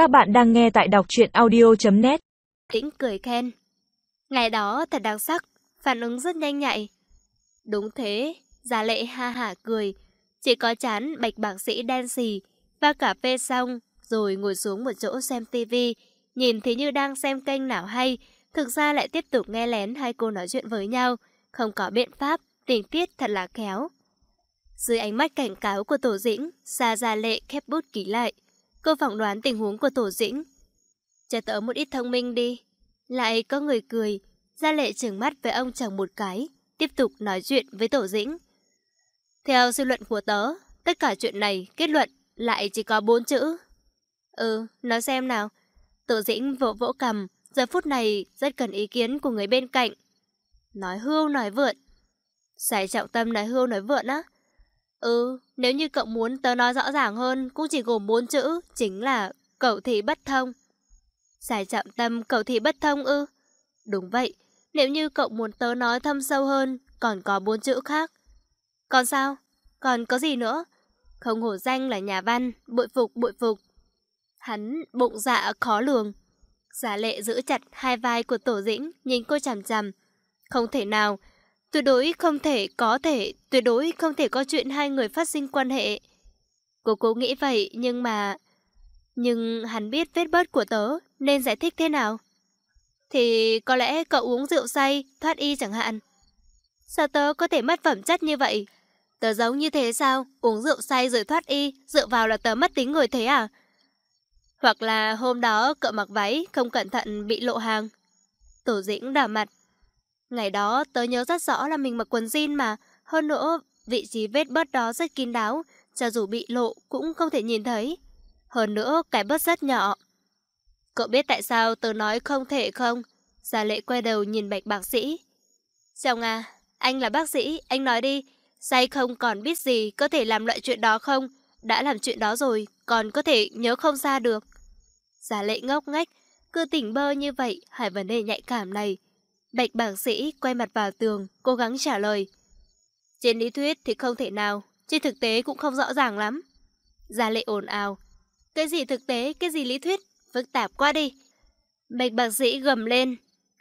Các bạn đang nghe tại đọc truyện audio.net Tĩnh cười khen. Ngày đó thật đặc sắc, phản ứng rất nhanh nhạy. Đúng thế, Gia lệ ha hả cười. Chỉ có chán bạch bác sĩ đen xì, và cà phê xong, rồi ngồi xuống một chỗ xem tivi, nhìn thì như đang xem kênh nào hay, thực ra lại tiếp tục nghe lén hai cô nói chuyện với nhau, không có biện pháp, tình tiết thật là khéo. Dưới ánh mắt cảnh cáo của Tổ Dĩnh, Sa Gia Lệ khép bút ký lại. Cô phỏng đoán tình huống của Tổ Dĩnh. Cho tớ một ít thông minh đi. Lại có người cười, Gia Lệ trừng mắt với ông chồng một cái, tiếp tục nói chuyện với Tổ Dĩnh. Theo suy luận của tớ, tất cả chuyện này kết luận lại chỉ có bốn chữ. Ừ, nói xem nào. Tổ Dĩnh vỗ vỗ cầm, giờ phút này rất cần ý kiến của người bên cạnh. Nói hưu nói vượn. xài trọng tâm nói hưu nói vượn á. Ừ, nếu như cậu muốn tớ nói rõ ràng hơn, cũng chỉ gồm bốn chữ, chính là cậu thị bất thông. giải trọng tâm cậu thị bất thông ư? Đúng vậy, nếu như cậu muốn tớ nói thâm sâu hơn, còn có bốn chữ khác. Còn sao? Còn có gì nữa? Không hổ danh là nhà văn, bội phục bội phục. Hắn bụng dạ khó lường. Giả lệ giữ chặt hai vai của tổ dĩnh, nhìn cô chằm chằm. Không thể nào, tuyệt đối không thể có thể, tuyệt đối không thể có chuyện hai người phát sinh quan hệ. Cô cố nghĩ vậy, nhưng mà... Nhưng hắn biết vết bớt của tớ, nên giải thích thế nào? Thì có lẽ cậu uống rượu say, thoát y chẳng hạn. Sao tớ có thể mất phẩm chất như vậy? Tớ giống như thế sao? Uống rượu say rồi thoát y, dựa vào là tớ mất tính người thế à? Hoặc là hôm đó cậu mặc váy, không cẩn thận bị lộ hàng. Tổ dĩnh đỏ mặt. Ngày đó tớ nhớ rất rõ là mình mặc quần jean mà. Hơn nữa, vị trí vết bớt đó rất kín đáo, cho dù bị lộ cũng không thể nhìn thấy. Hơn nữa, cái bớt rất nhỏ. Cậu biết tại sao tớ nói không thể không? Gia lệ quay đầu nhìn bạch bác sĩ. Chồng à, anh là bác sĩ, anh nói đi. Say không còn biết gì có thể làm loại chuyện đó không? Đã làm chuyện đó rồi, còn có thể nhớ không ra được. Gia lệ ngốc ngách, cứ tỉnh bơ như vậy, hỏi vấn đề nhạy cảm này. Bạch bảng sĩ quay mặt vào tường, cố gắng trả lời. Trên lý thuyết thì không thể nào, trên thực tế cũng không rõ ràng lắm. Giả lệ ồn ào. Cái gì thực tế, cái gì lý thuyết, phức tạp quá đi. Bạch bác sĩ gầm lên.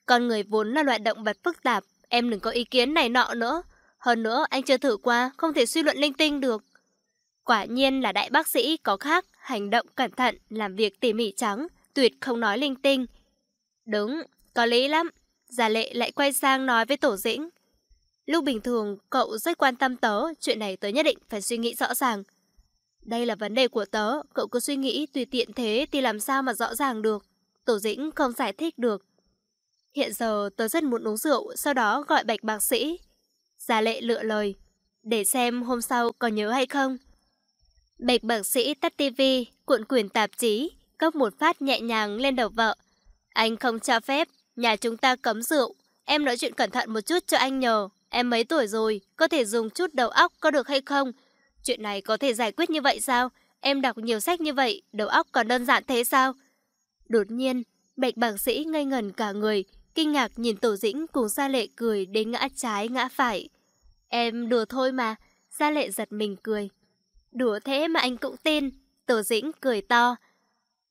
Con người vốn là loại động vật phức tạp, em đừng có ý kiến này nọ nữa. Hơn nữa, anh chưa thử qua, không thể suy luận linh tinh được. Quả nhiên là đại bác sĩ có khác, hành động cẩn thận, làm việc tỉ mỉ trắng, tuyệt không nói linh tinh. Đúng, có lý lắm. Gia lệ lại quay sang nói với Tổ Dĩnh. Lúc bình thường, cậu rất quan tâm tớ, chuyện này tớ nhất định phải suy nghĩ rõ ràng. Đây là vấn đề của tớ, cậu cứ suy nghĩ tùy tiện thế thì làm sao mà rõ ràng được. Tổ Dĩnh không giải thích được. Hiện giờ tớ rất muốn uống rượu, sau đó gọi bạch bác sĩ. Gia lệ lựa lời. Để xem hôm sau có nhớ hay không. Bạch bác sĩ tắt tivi, cuộn quyển tạp chí, cốc một phát nhẹ nhàng lên đầu vợ. Anh không cho phép, nhà chúng ta cấm rượu. Em nói chuyện cẩn thận một chút cho anh nhờ. Em mấy tuổi rồi, có thể dùng chút đầu óc có được hay không? Chuyện này có thể giải quyết như vậy sao? Em đọc nhiều sách như vậy, đầu óc còn đơn giản thế sao? Đột nhiên, bạch bác sĩ ngây ngần cả người, kinh ngạc nhìn Tổ Dĩnh cùng Gia Lệ cười đến ngã trái ngã phải. Em đùa thôi mà, Gia Lệ giật mình cười. Đùa thế mà anh cũng tin, Tổ Dĩnh cười to.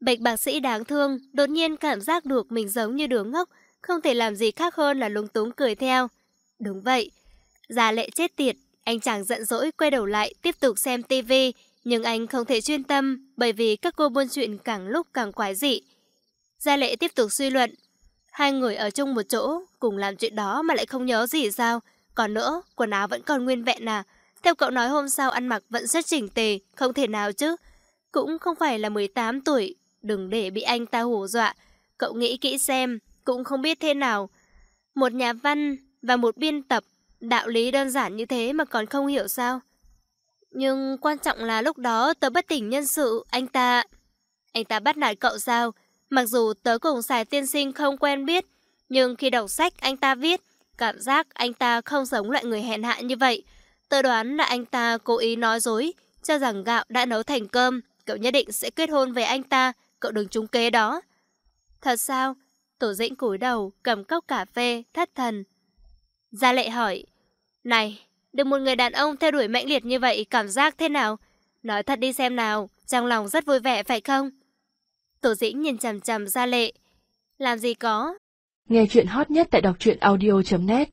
Bạch bác sĩ đáng thương, đột nhiên cảm giác được mình giống như đứa ngốc, không thể làm gì khác hơn là lúng túng cười theo. Đúng vậy, Gia Lệ chết tiệt, anh chàng giận dỗi quay đầu lại tiếp tục xem tivi, nhưng anh không thể chuyên tâm bởi vì các cô buôn chuyện càng lúc càng quái dị. Gia Lệ tiếp tục suy luận, Hai người ở chung một chỗ, cùng làm chuyện đó mà lại không nhớ gì sao? Còn nữa, quần áo vẫn còn nguyên vẹn à? Theo cậu nói hôm sau ăn mặc vẫn rất chỉnh tề, không thể nào chứ. Cũng không phải là 18 tuổi, đừng để bị anh ta hù dọa. Cậu nghĩ kỹ xem, cũng không biết thế nào. Một nhà văn và một biên tập, đạo lý đơn giản như thế mà còn không hiểu sao? Nhưng quan trọng là lúc đó tớ bất tỉnh nhân sự, anh ta... Anh ta bắt nạt cậu sao? Mặc dù tớ cùng xài tiên sinh không quen biết, nhưng khi đọc sách anh ta viết, cảm giác anh ta không giống loại người hèn hạ như vậy. Tớ đoán là anh ta cố ý nói dối, cho rằng gạo đã nấu thành cơm, cậu nhất định sẽ kết hôn với anh ta, cậu đừng trúng kế đó. Thật sao? Tổ dĩnh cúi đầu, cầm cốc cà phê, thất thần. Gia lệ hỏi, Này, được một người đàn ông theo đuổi mạnh liệt như vậy cảm giác thế nào? Nói thật đi xem nào, trong lòng rất vui vẻ phải không? Tổ dĩnh nhìn chằm chằm Gia Lệ. Làm gì có? Nghe chuyện hot nhất tại đọc truyện audio.net